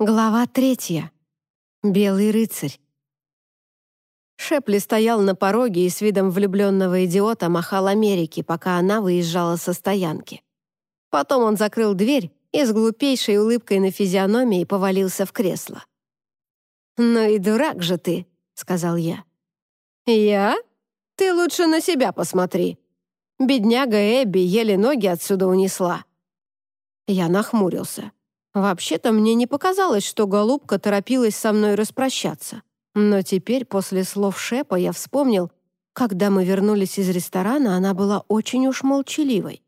Глава третья. Белый рыцарь. Шепли стоял на пороге и с видом влюбленного идиота махал Америке, пока она выезжала со стоянки. Потом он закрыл дверь и с глупейшей улыбкой на физиономии повалился в кресло. «Ну и дурак же ты», — сказал я. «Я? Ты лучше на себя посмотри. Бедняга Эбби еле ноги отсюда унесла». Я нахмурился. Вообще-то мне не показалось, что голубка торопилась со мной распрощаться. Но теперь, после слов Шепа, я вспомнил, когда мы вернулись из ресторана, она была очень уж молчаливой.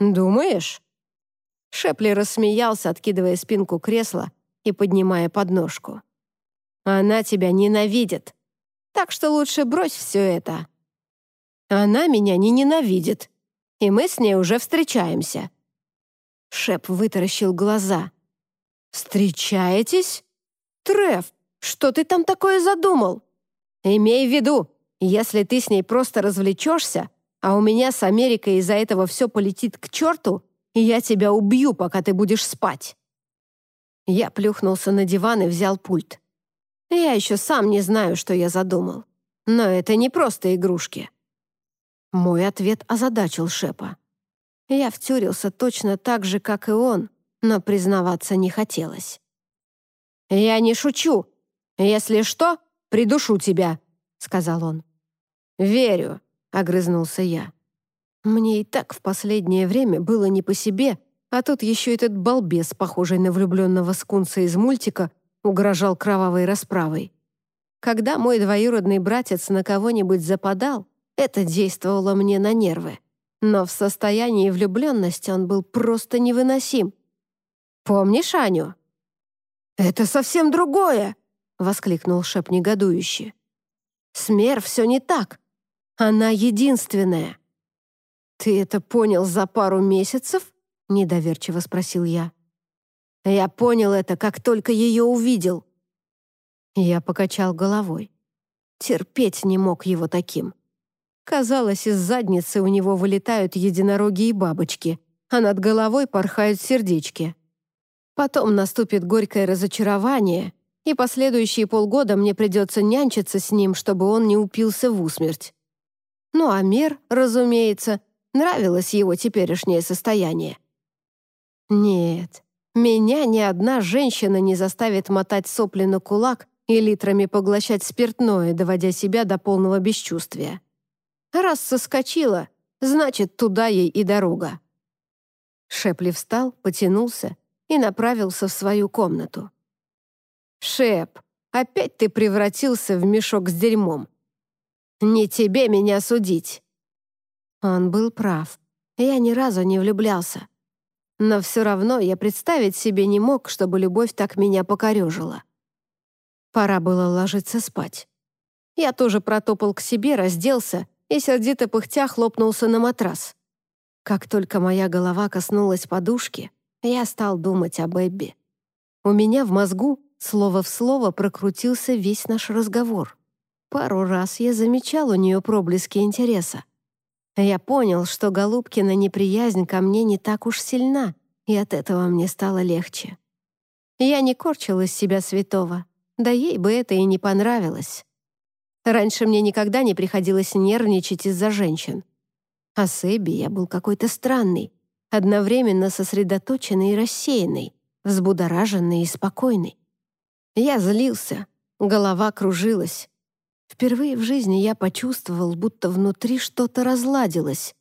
«Думаешь?» Шепли рассмеялся, откидывая спинку кресла и поднимая подножку. «Она тебя ненавидит, так что лучше брось все это». «Она меня не ненавидит, и мы с ней уже встречаемся», Шеп вытаращил глаза. «Встречаетесь? Треф, что ты там такое задумал? Имей в виду, если ты с ней просто развлечешься, а у меня с Америкой из-за этого все полетит к черту, я тебя убью, пока ты будешь спать». Я плюхнулся на диван и взял пульт. Я еще сам не знаю, что я задумал. Но это не просто игрушки. Мой ответ озадачил Шепа. Я втюрился точно так же, как и он, но признаваться не хотелось. «Я не шучу. Если что, придушу тебя», — сказал он. «Верю», — огрызнулся я. Мне и так в последнее время было не по себе, а тут еще этот балбес, похожий на влюбленного скунса из мультика, угрожал кровавой расправой. Когда мой двоюродный братец на кого-нибудь западал, это действовало мне на нервы но в состоянии влюбленности он был просто невыносим. «Помнишь Аню?» «Это совсем другое!» — воскликнул Шеп негодующе. «Смер все не так. Она единственная». «Ты это понял за пару месяцев?» — недоверчиво спросил я. «Я понял это, как только ее увидел». Я покачал головой. Терпеть не мог его таким. Казалось, из задницы у него вылетают единороги и бабочки, а над головой порхают сердечки. Потом наступит горькое разочарование, и последующие полгода мне придется нянчиться с ним, чтобы он не упился в усмерть. Ну а Мер, разумеется, нравилось его теперешнее состояние. Нет, меня ни одна женщина не заставит мотать сопли на кулак и литрами поглощать спиртное, доводя себя до полного бесчувствия. Раз соскочила, значит, туда ей и дорога. Шепли встал, потянулся и направился в свою комнату. «Шеп, опять ты превратился в мешок с дерьмом. Не тебе меня судить». Он был прав. Я ни разу не влюблялся. Но все равно я представить себе не мог, чтобы любовь так меня покорежила. Пора было ложиться спать. Я тоже протопал к себе, разделся и сердито пыхтя хлопнулся на матрас. Как только моя голова коснулась подушки, я стал думать об Эбби. У меня в мозгу слово в слово прокрутился весь наш разговор. Пару раз я замечал у нее проблески интереса. Я понял, что Голубкина неприязнь ко мне не так уж сильна, и от этого мне стало легче. Я не корчил из себя святого, да ей бы это и не понравилось. Раньше мне никогда не приходилось нервничать из-за женщин. А с Эбби я был какой-то странный, одновременно сосредоточенный и рассеянный, взбудораженный и спокойный. Я злился, голова кружилась. Впервые в жизни я почувствовал, будто внутри что-то разладилось.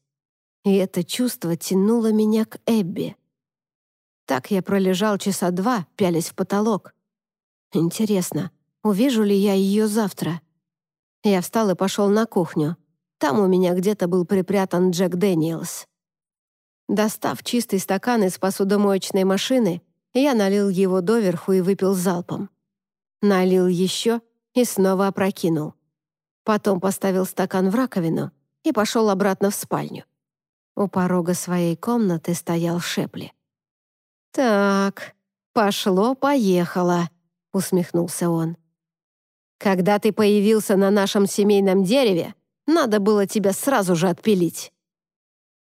И это чувство тянуло меня к Эбби. Так я пролежал часа два, пялясь в потолок. Интересно, увижу ли я ее завтра? Я встал и пошел на кухню. Там у меня где-то был припрятан Джек Дэниелс. Достав чистый стакан из посудомоечной машины, я налил его доверху и выпил залпом. Налил еще и снова опрокинул. Потом поставил стакан в раковину и пошел обратно в спальню. У порога своей комнаты стоял Шепли. «Так, пошло-поехало», — усмехнулся он. Когда ты появился на нашем семейном дереве, надо было тебя сразу же отпилить».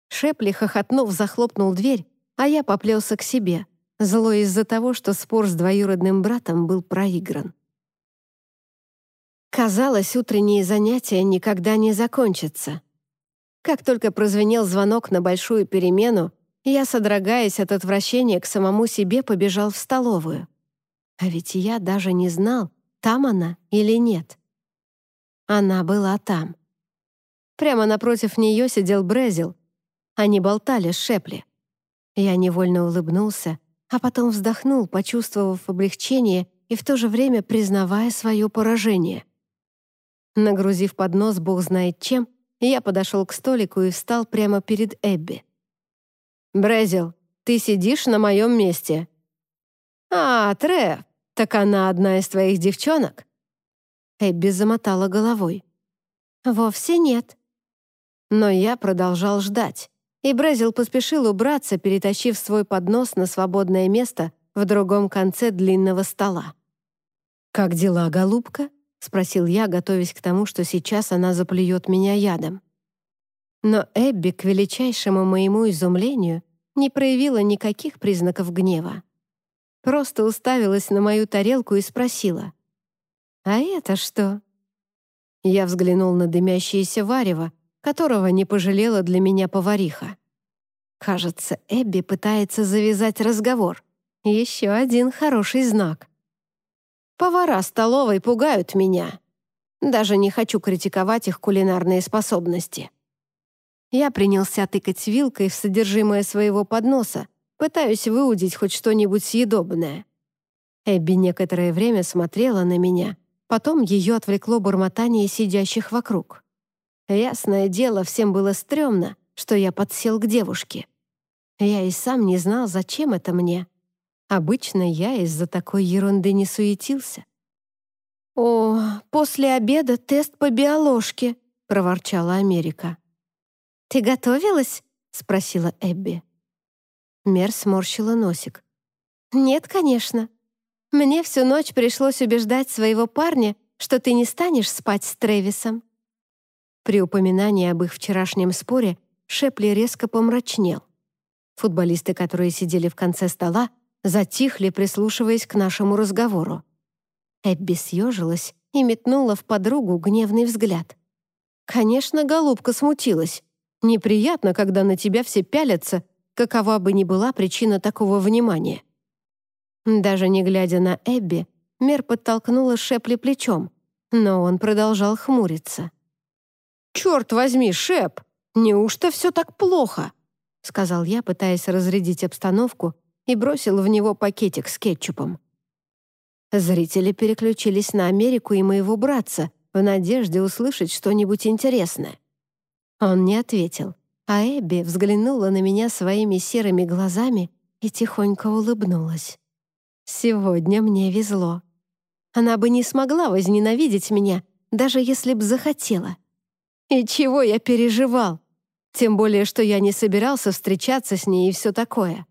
Шепли, хохотнув, захлопнул дверь, а я поплелся к себе, злой из-за того, что спор с двоюродным братом был проигран. Казалось, утренние занятия никогда не закончатся. Как только прозвенел звонок на большую перемену, я, содрогаясь от отвращения к самому себе, побежал в столовую. А ведь я даже не знал, там она или нет. Она была там. Прямо напротив нее сидел Брезил. Они болтали с Шепли. Я невольно улыбнулся, а потом вздохнул, почувствовав облегчение и в то же время признавая свое поражение. Нагрузив поднос бог знает чем, я подошел к столику и встал прямо перед Эбби. «Брезил, ты сидишь на моем месте». «А, Трев, так она одна из твоих девчонок?» Эбби замотала головой. «Вовсе нет». Но я продолжал ждать, и Брезил поспешил убраться, перетащив свой поднос на свободное место в другом конце длинного стола. «Как дела, голубка?» — спросил я, готовясь к тому, что сейчас она заплюет меня ядом. Но Эбби, к величайшему моему изумлению, не проявила никаких признаков гнева. Просто уставилась на мою тарелку и спросила. «А это что?» Я взглянул на дымящееся варево, которого не пожалела для меня повариха. Кажется, Эбби пытается завязать разговор. Еще один хороший знак. Повара столовой пугают меня. Даже не хочу критиковать их кулинарные способности. Я принялся тыкать вилкой в содержимое своего подноса, пытаюсь выудить хоть что-нибудь съедобное. Эбби некоторое время смотрела на меня, потом ее отвлекло бормотание сидящих вокруг. Ясное дело, всем было стрёмно, что я подсел к девушке. Я и сам не знал, зачем это мне. Обычно я из-за такой ерунды не суетился. «О, после обеда тест по биоложке», — проворчала Америка. «Ты готовилась?» — спросила Эбби. Мер сморщила носик. «Нет, конечно. Мне всю ночь пришлось убеждать своего парня, что ты не станешь спать с Трэвисом». При упоминании об их вчерашнем споре Шепли резко помрачнел. Футболисты, которые сидели в конце стола, затихли, прислушиваясь к нашему разговору. Эбби съежилась и метнула в подругу гневный взгляд. Конечно, голубка смутилась. Неприятно, когда на тебя все пялятся, какова бы ни была причина такого внимания. Даже не глядя на Эбби, Мер подтолкнула Шепли плечом, но он продолжал хмуриться. «Черт возьми, Шеп, неужто все так плохо?» сказал я, пытаясь разрядить обстановку и бросил в него пакетик с кетчупом. Зрители переключились на Америку и моего братца в надежде услышать что-нибудь интересное. Он не ответил, а Эбби взглянула на меня своими серыми глазами и тихонько улыбнулась. «Сегодня мне везло. Она бы не смогла возненавидеть меня, даже если б захотела. И чего я переживал? Тем более, что я не собирался встречаться с ней и все такое.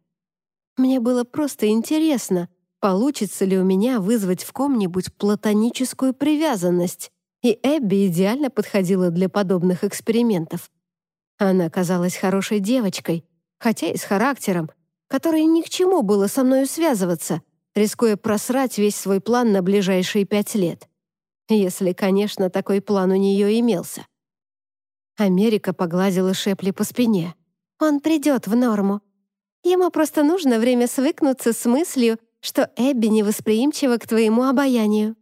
Мне было просто интересно, получится ли у меня вызвать в ком-нибудь платоническую привязанность, и Эбби идеально подходила для подобных экспериментов. Она казалась хорошей девочкой, хотя и с характером, который ни к чему было со мною связываться, рискуя просрать весь свой план на ближайшие пять лет. Если, конечно, такой план у нее имелся. Америка погладила Шепли по спине. «Он придет в норму. Ему просто нужно время свыкнуться с мыслью, что Эбби невосприимчива к твоему обаянию».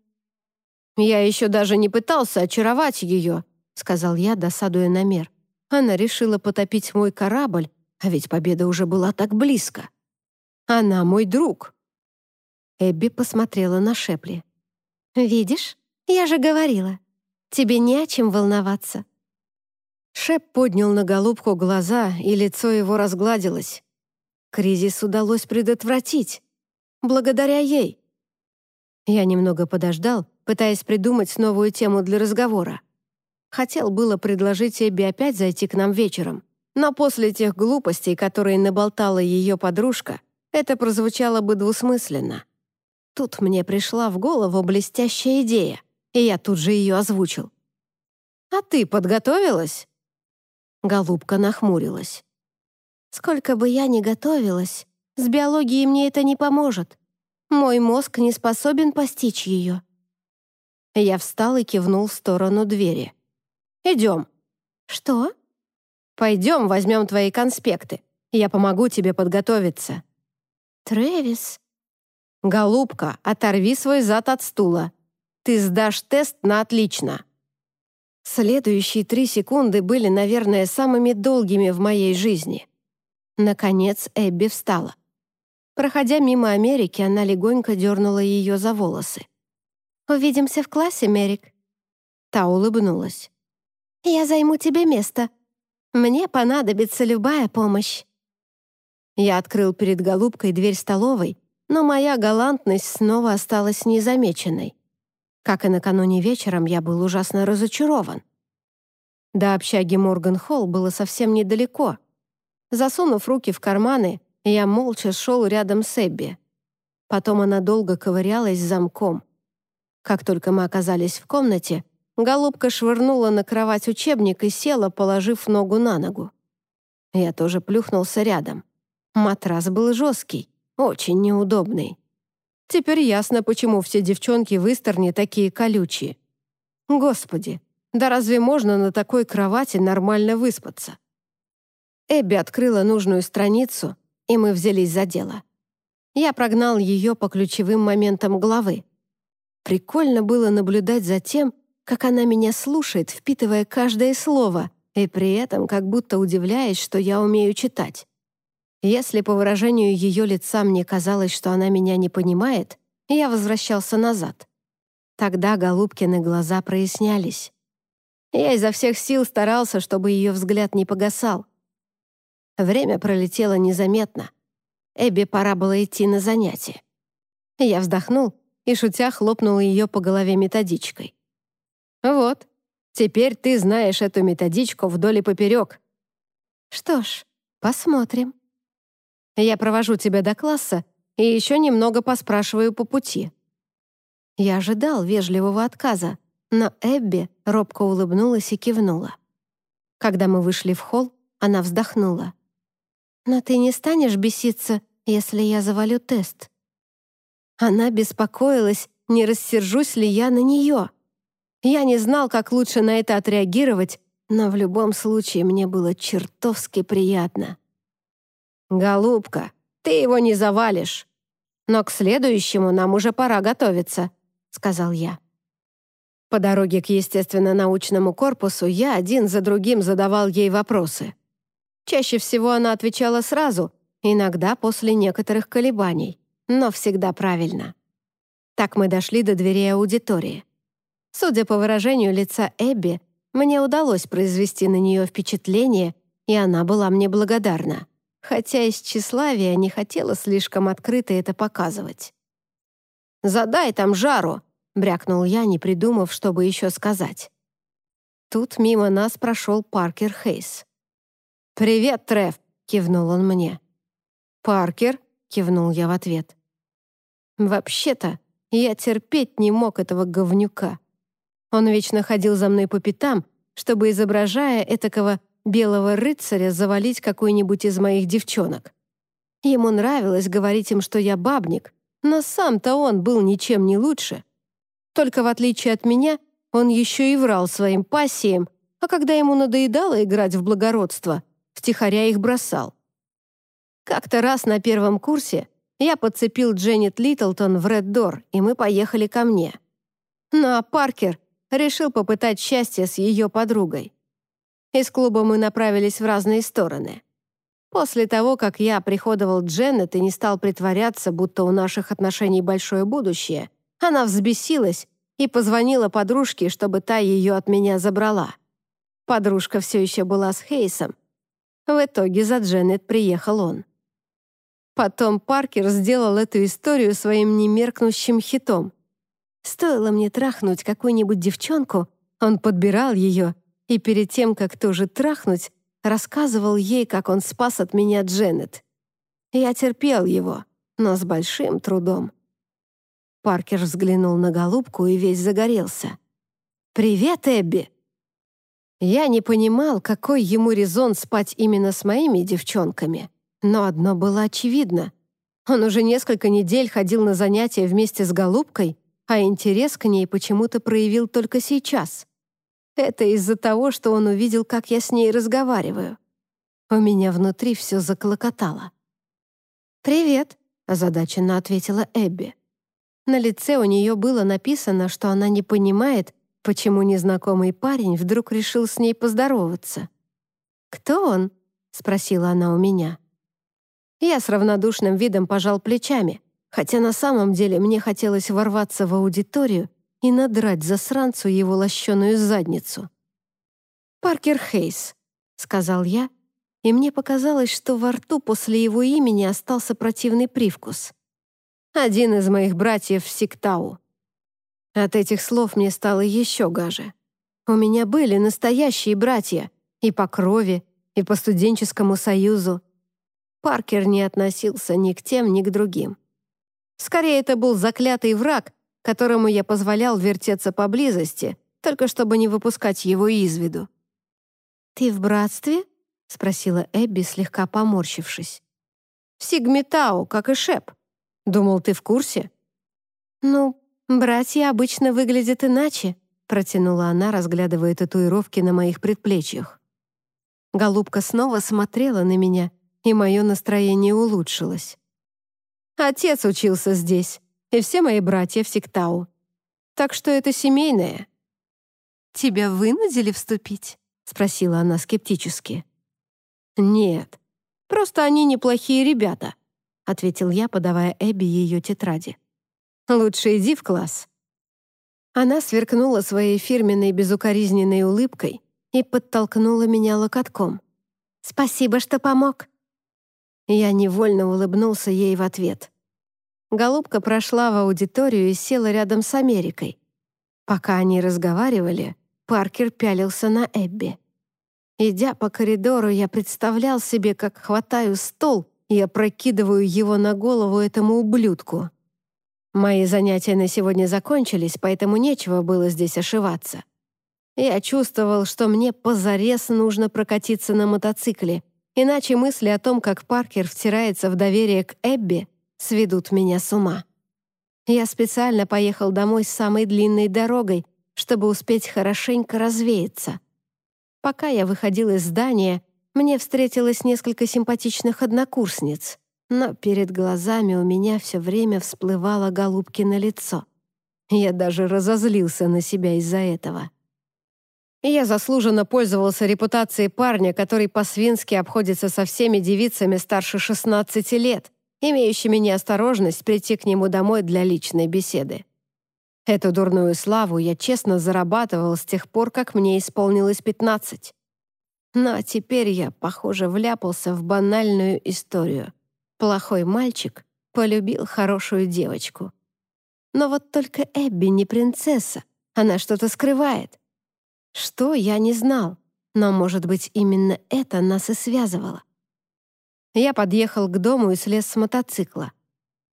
«Я еще даже не пытался очаровать ее», — сказал я, досадуя на мер. Она решила потопить мой корабль, а ведь победа уже была так близко. Она мой друг. Эбби посмотрела на Шепли. «Видишь, я же говорила, тебе не о чем волноваться». Шеп поднял на голубку глаза, и лицо его разгладилось. Кризис удалось предотвратить. Благодаря ей. Я немного подождал, пытаясь придумать новую тему для разговора. Хотел было предложить Эбби опять зайти к нам вечером, но после тех глупостей, которые наболтала ее подружка, это прозвучало бы двусмысленно. Тут мне пришла в голову блестящая идея, и я тут же ее озвучил. «А ты подготовилась?» Голубка нахмурилась. Сколько бы я ни готовилась, С биологией мне это не поможет. Мой мозг не способен постичь ее». Я встал и кивнул в сторону двери. «Идем». «Что?» «Пойдем, возьмем твои конспекты. Я помогу тебе подготовиться». «Трэвис...» «Голубка, оторви свой зад от стула. Ты сдашь тест на отлично». Следующие три секунды были, наверное, самыми долгими в моей жизни. Наконец Эбби встала. Проходя мимо Америки, она легонько дернула ее за волосы. «Увидимся в классе, Мерик». Та улыбнулась. «Я займу тебе место. Мне понадобится любая помощь». Я открыл перед голубкой дверь столовой, но моя галантность снова осталась незамеченной. Как и накануне вечером, я был ужасно разочарован. До общаги Морган-Холл было совсем недалеко. Засунув руки в карманы, я молча шел рядом с Эбби. Потом она долго ковырялась замком. Как только мы оказались в комнате, голубка швырнула на кровать учебник и села, положив ногу на ногу. Я тоже плюхнулся рядом. Матрас был жесткий, очень неудобный. Теперь ясно, почему все девчонки в Истерне такие колючие. Господи, да разве можно на такой кровати нормально выспаться? Эбби открыла нужную страницу, и мы взялись за дело. Я прогнал ее по ключевым моментам главы. Прикольно было наблюдать за тем, как она меня слушает, впитывая каждое слово, и при этом как будто удивляясь, что я умею читать. Если по выражению ее лица мне казалось, что она меня не понимает, я возвращался назад. Тогда Голубкины глаза прояснялись. Я изо всех сил старался, чтобы ее взгляд не погасал. Время пролетело незаметно. Эбби пора было идти на занятия. Я вздохнул и, шутя, хлопнул ее по голове методичкой. «Вот, теперь ты знаешь эту методичку вдоль и поперек». «Что ж, посмотрим». «Я провожу тебя до класса и еще немного поспрашиваю по пути». Я ожидал вежливого отказа, но Эбби робко улыбнулась и кивнула. Когда мы вышли в холл, она вздохнула. «Но ты не станешь беситься, если я завалю тест?» Она беспокоилась, не рассержусь ли я на нее. Я не знал, как лучше на это отреагировать, но в любом случае мне было чертовски приятно. «Голубка, ты его не завалишь. Но к следующему нам уже пора готовиться», — сказал я. По дороге к естественно-научному корпусу я один за другим задавал ей вопросы. Чаще всего она отвечала сразу, иногда после некоторых колебаний, но всегда правильно. Так мы дошли до дверей аудитории. Судя по выражению лица Эбби, мне удалось произвести на нее впечатление, и она была мне благодарна, хотя из тщеславия не хотела слишком открыто это показывать. «Задай там жару!» — брякнул я, не придумав, чтобы еще сказать. Тут мимо нас прошел Паркер Хейс. «Привет, Треф!» — кивнул он мне. «Паркер?» — кивнул я в ответ. «Вообще-то, я терпеть не мог этого говнюка. Он вечно ходил за мной по пятам, чтобы, изображая этакого белого рыцаря, завалить какой-нибудь из моих девчонок. Ему нравилось говорить им, что я бабник, но сам-то он был ничем не лучше. Только в отличие от меня, он еще и врал своим пассиям, а когда ему надоедало играть в благородство — втихаря их бросал. Как-то раз на первом курсе я подцепил Дженнет Литлтон в Ред Дор, и мы поехали ко мне. Ну а Паркер решил попытать счастье с ее подругой. Из клуба мы направились в разные стороны. После того, как я приходовал Дженнет и не стал притворяться, будто у наших отношений большое будущее, она взбесилась и позвонила подружке, чтобы та ее от меня забрала. Подружка все еще была с Хейсом, в итоге за Дженнет приехал он. Потом Паркер сделал эту историю своим немеркнущим хитом. Стоило мне трахнуть какую-нибудь девчонку, он подбирал ее и перед тем, как тоже трахнуть, рассказывал ей, как он спас от меня Дженнет. Я терпел его, но с большим трудом. Паркер взглянул на голубку и весь загорелся. «Привет, Эбби!» Я не понимал, какой ему резон спать именно с моими девчонками, но одно было очевидно. Он уже несколько недель ходил на занятия вместе с голубкой, а интерес к ней почему-то проявил только сейчас. Это из-за того, что он увидел, как я с ней разговариваю. У меня внутри все заклокотало. «Привет», — озадаченно ответила Эбби. На лице у нее было написано, что она не понимает, почему незнакомый парень вдруг решил с ней поздороваться. «Кто он?» — спросила она у меня. Я с равнодушным видом пожал плечами, хотя на самом деле мне хотелось ворваться в аудиторию и надрать засранцу его лощеную задницу. «Паркер Хейс», — сказал я, и мне показалось, что во рту после его имени остался противный привкус один из моих братьев в Сиктау. От этих слов мне стало еще гаже. У меня были настоящие братья и по крови, и по студенческому союзу. Паркер не относился ни к тем, ни к другим. Скорее, это был заклятый враг, которому я позволял вертеться поблизости, только чтобы не выпускать его из виду. «Ты в братстве?» — спросила Эбби, слегка поморщившись. «В Сигметау, как и Шеп. Думал, ты в курсе?» «Ну, братья обычно выглядят иначе», протянула она, разглядывая татуировки на моих предплечьях. Голубка снова смотрела на меня, и мое настроение улучшилось. «Отец учился здесь, и все мои братья в Сиктау. Так что это семейное». «Тебя вынудили вступить?» — спросила она скептически. «Нет, просто они неплохие ребята», — ответил я, подавая Эбби ее тетради. «Лучше иди в класс». Она сверкнула своей фирменной безукоризненной улыбкой и подтолкнула меня локотком. «Спасибо, что помог». Я невольно улыбнулся ей в ответ. Голубка прошла в аудиторию и села рядом с Америкой. Пока они разговаривали, Паркер пялился на Эбби. Идя по коридору, я представлял себе, как хватаю стол и опрокидываю его на голову этому ублюдку. Мои занятия на сегодня закончились, поэтому нечего было здесь ошиваться. Я чувствовал, что мне позарез нужно прокатиться на мотоцикле, иначе мысли о том, как Паркер втирается в доверие к Эбби, сведут меня с ума. Я специально поехал домой с самой длинной дорогой, чтобы успеть хорошенько развеяться. Пока я выходил из здания, мне встретилось несколько симпатичных однокурсниц, но перед глазами у меня все время всплывало голубкино лицо. Я даже разозлился на себя из-за этого. Я заслуженно пользовался репутацией парня, который по-свински обходится со всеми девицами старше 16 лет, имеющими неосторожность прийти к нему домой для личной беседы. Эту дурную славу я честно зарабатывал с тех пор, как мне исполнилось 15. Но теперь я, похоже, вляпался в банальную историю. Плохой мальчик полюбил хорошую девочку. Но вот только Эбби не принцесса, она что-то скрывает. Что, я не знал, но, может быть, именно это нас и связывало. Я подъехал к дому и слез с мотоцикла.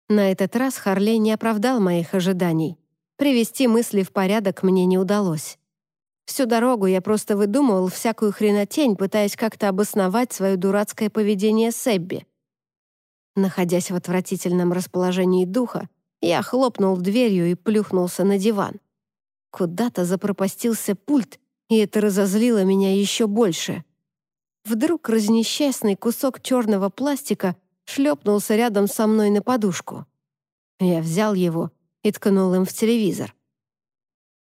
На этот раз Харлей не оправдал моих ожиданий. Привести мысли в порядок мне не удалось. Всю дорогу я просто выдумывал всякую хренотень, пытаясь как-то обосновать свое дурацкое поведение с Эбби. Находясь в отвратительном расположении духа, я хлопнул дверью и плюхнулся на диван. Куда-то запропастился пульт, и это разозлило меня еще больше. Вдруг разнесчастный кусок черного пластика шлепнулся рядом со мной на подушку. Я взял его и ткнул им в телевизор.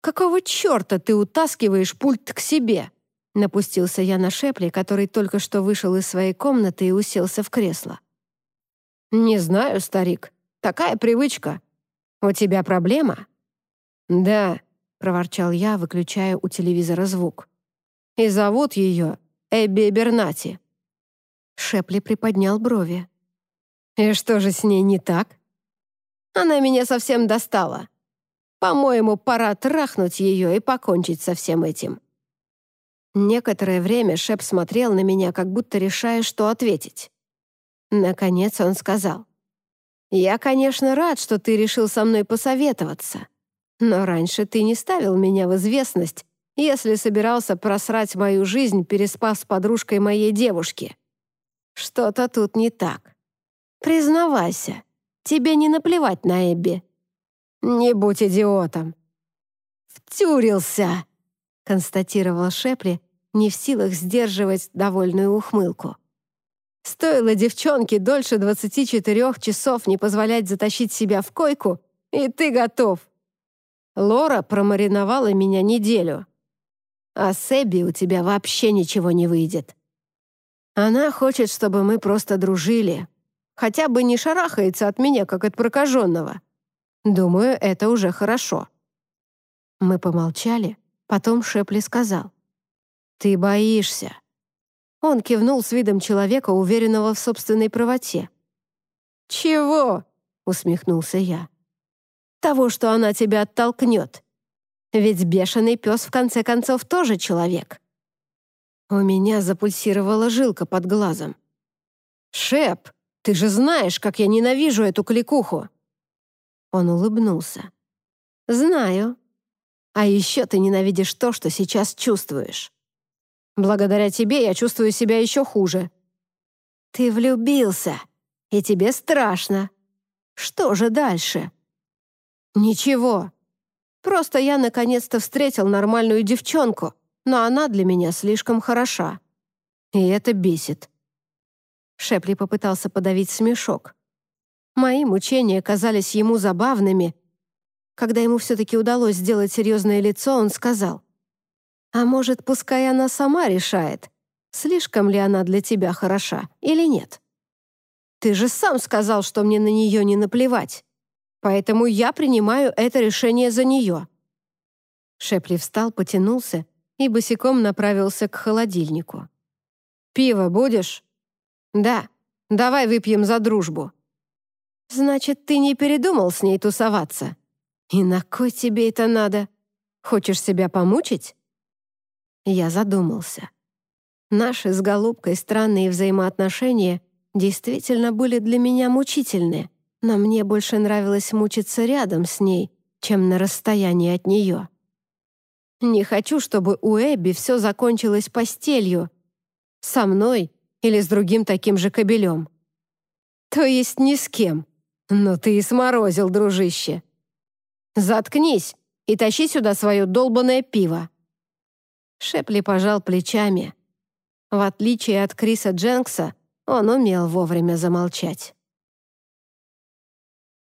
«Какого черта ты утаскиваешь пульт к себе?» Напустился я на Шепли, который только что вышел из своей комнаты и уселся в кресло. «Не знаю, старик. Такая привычка. У тебя проблема?» «Да», — проворчал я, выключая у телевизора звук. «И зовут ее Эбби Бернати». Шепли приподнял брови. «И что же с ней не так?» «Она меня совсем достала. По-моему, пора трахнуть ее и покончить со всем этим». Некоторое время Шеп смотрел на меня, как будто решая, что ответить. Наконец он сказал. «Я, конечно, рад, что ты решил со мной посоветоваться. Но раньше ты не ставил меня в известность, если собирался просрать мою жизнь, переспав с подружкой моей девушки. Что-то тут не так. Признавайся, тебе не наплевать на Эбби». «Не будь идиотом». «Втюрился», — констатировал Шепли, не в силах сдерживать довольную ухмылку. Стоило девчонке дольше 24 часов не позволять затащить себя в койку, и ты готов. Лора промариновала меня неделю. А с Эбби у тебя вообще ничего не выйдет. Она хочет, чтобы мы просто дружили. Хотя бы не шарахается от меня, как от прокаженного. Думаю, это уже хорошо. Мы помолчали, потом Шепли сказал. «Ты боишься». Он кивнул с видом человека, уверенного в собственной правоте. «Чего?» — усмехнулся я. «Того, что она тебя оттолкнет. Ведь бешеный пес, в конце концов, тоже человек». У меня запульсировала жилка под глазом. «Шеп, ты же знаешь, как я ненавижу эту кликуху!» Он улыбнулся. «Знаю. А еще ты ненавидишь то, что сейчас чувствуешь. Благодаря тебе я чувствую себя еще хуже. Ты влюбился, и тебе страшно. Что же дальше?» «Ничего. Просто я наконец-то встретил нормальную девчонку, но она для меня слишком хороша. И это бесит. Шепли попытался подавить смешок. Мои мучения казались ему забавными. Когда ему все-таки удалось сделать серьезное лицо, он сказал, «А может, пускай она сама решает, слишком ли она для тебя хороша или нет? Ты же сам сказал, что мне на нее не наплевать, поэтому я принимаю это решение за нее». Шепли встал, потянулся и босиком направился к холодильнику. «Пиво будешь?» «Да, давай выпьем за дружбу». «Значит, ты не передумал с ней тусоваться? И на кой тебе это надо? Хочешь себя помучить?» Я задумался. Наши с Голубкой странные взаимоотношения действительно были для меня мучительны, но мне больше нравилось мучиться рядом с ней, чем на расстоянии от нее. Не хочу, чтобы у Эбби все закончилось постелью. Со мной или с другим таким же кобелем. То есть ни с кем. Но ты и сморозил, дружище. Заткнись и тащи сюда свое долбанное пиво. Шепли пожал плечами. В отличие от Криса Дженкса, он умел вовремя замолчать.